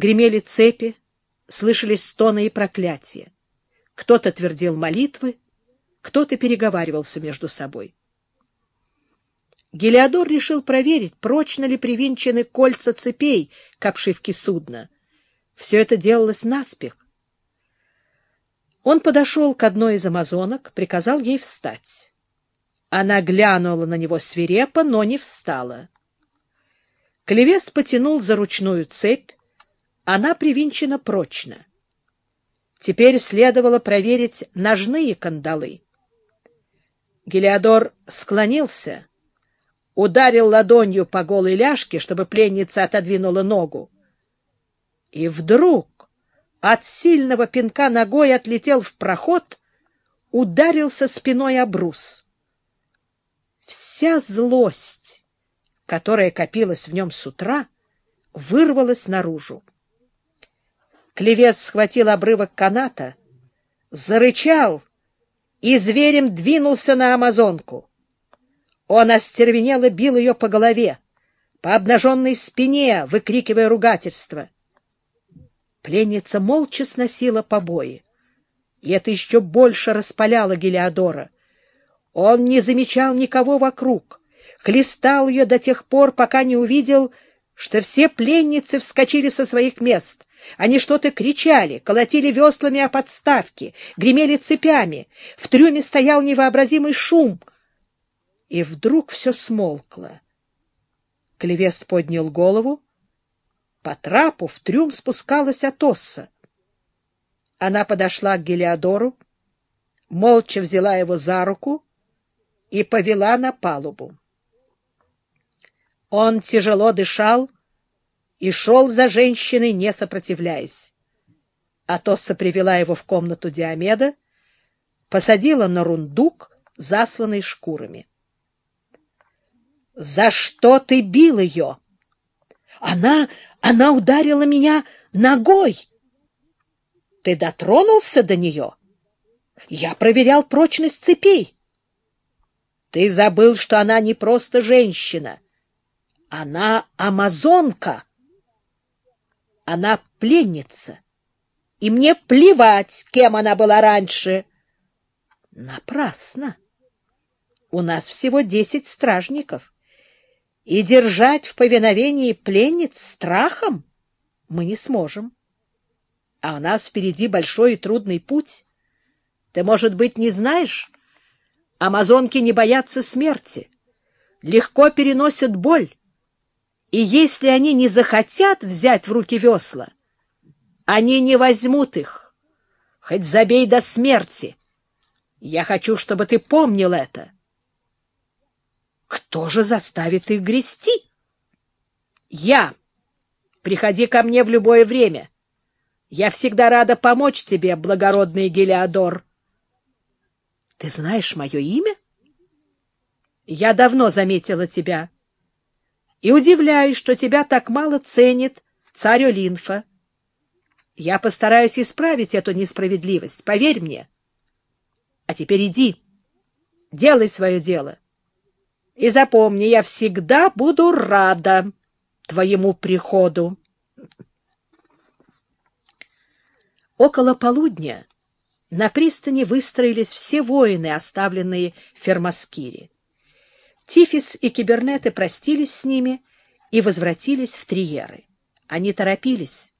Гремели цепи, слышались стоны и проклятия. Кто-то твердил молитвы, кто-то переговаривался между собой. Гелиодор решил проверить, прочно ли привинчены кольца цепей к обшивке судна. Все это делалось наспех. Он подошел к одной из амазонок, приказал ей встать. Она глянула на него свирепо, но не встала. Клевес потянул за ручную цепь. Она привинчена прочно. Теперь следовало проверить ножные кандалы. Гелиодор склонился, ударил ладонью по голой ляжке, чтобы пленница отодвинула ногу. И вдруг от сильного пинка ногой отлетел в проход, ударился спиной об брус. Вся злость, которая копилась в нем с утра, вырвалась наружу. Клевец схватил обрывок каната, зарычал и зверем двинулся на амазонку. Он остервенело бил ее по голове, по обнаженной спине, выкрикивая ругательство. Пленница молча сносила побои, и это еще больше распаляло Гелиодора. Он не замечал никого вокруг, хлестал ее до тех пор, пока не увидел, что все пленницы вскочили со своих мест, они что-то кричали, колотили веслами о подставки, гремели цепями. В трюме стоял невообразимый шум. И вдруг все смолкло. Клевест поднял голову. По трапу в трюм спускалась Атосса. Она подошла к Гелиодору, молча взяла его за руку и повела на палубу. Он тяжело дышал, и шел за женщиной, не сопротивляясь. Атосса привела его в комнату Диомеда, посадила на рундук, засланный шкурами. — За что ты бил ее? — Она... она ударила меня ногой. — Ты дотронулся до нее? — Я проверял прочность цепей. — Ты забыл, что она не просто женщина. Она амазонка. — она пленница, и мне плевать, кем она была раньше. Напрасно. У нас всего десять стражников, и держать в повиновении пленниц страхом мы не сможем. А у нас впереди большой и трудный путь. Ты, может быть, не знаешь? Амазонки не боятся смерти, легко переносят боль, и если они не захотят взять в руки весла, они не возьмут их. Хоть забей до смерти. Я хочу, чтобы ты помнил это. Кто же заставит их грести? Я. Приходи ко мне в любое время. Я всегда рада помочь тебе, благородный Гелиодор. Ты знаешь мое имя? Я давно заметила тебя и удивляюсь, что тебя так мало ценит царь Олинфа. Я постараюсь исправить эту несправедливость, поверь мне. А теперь иди, делай свое дело. И запомни, я всегда буду рада твоему приходу. Около полудня на пристани выстроились все воины, оставленные в Фермаскире. Тифис и Кибернеты простились с ними и возвратились в Триеры. Они торопились.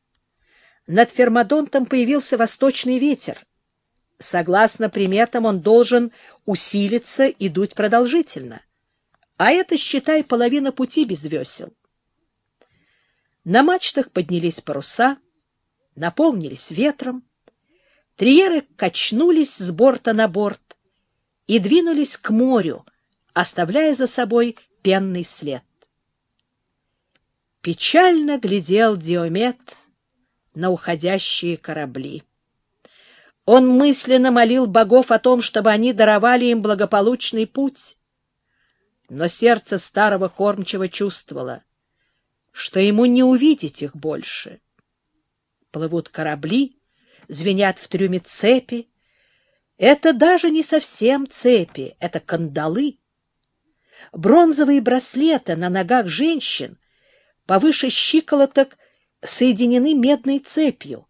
Над Фермадонтом появился восточный ветер. Согласно приметам, он должен усилиться и дуть продолжительно. А это, считай, половина пути без весел. На мачтах поднялись паруса, наполнились ветром. Триеры качнулись с борта на борт и двинулись к морю, оставляя за собой пенный след. Печально глядел Диомет на уходящие корабли. Он мысленно молил богов о том, чтобы они даровали им благополучный путь. Но сердце старого кормчего чувствовало, что ему не увидеть их больше. Плывут корабли, звенят в трюме цепи. Это даже не совсем цепи, это кандалы. Бронзовые браслеты на ногах женщин повыше щиколоток соединены медной цепью.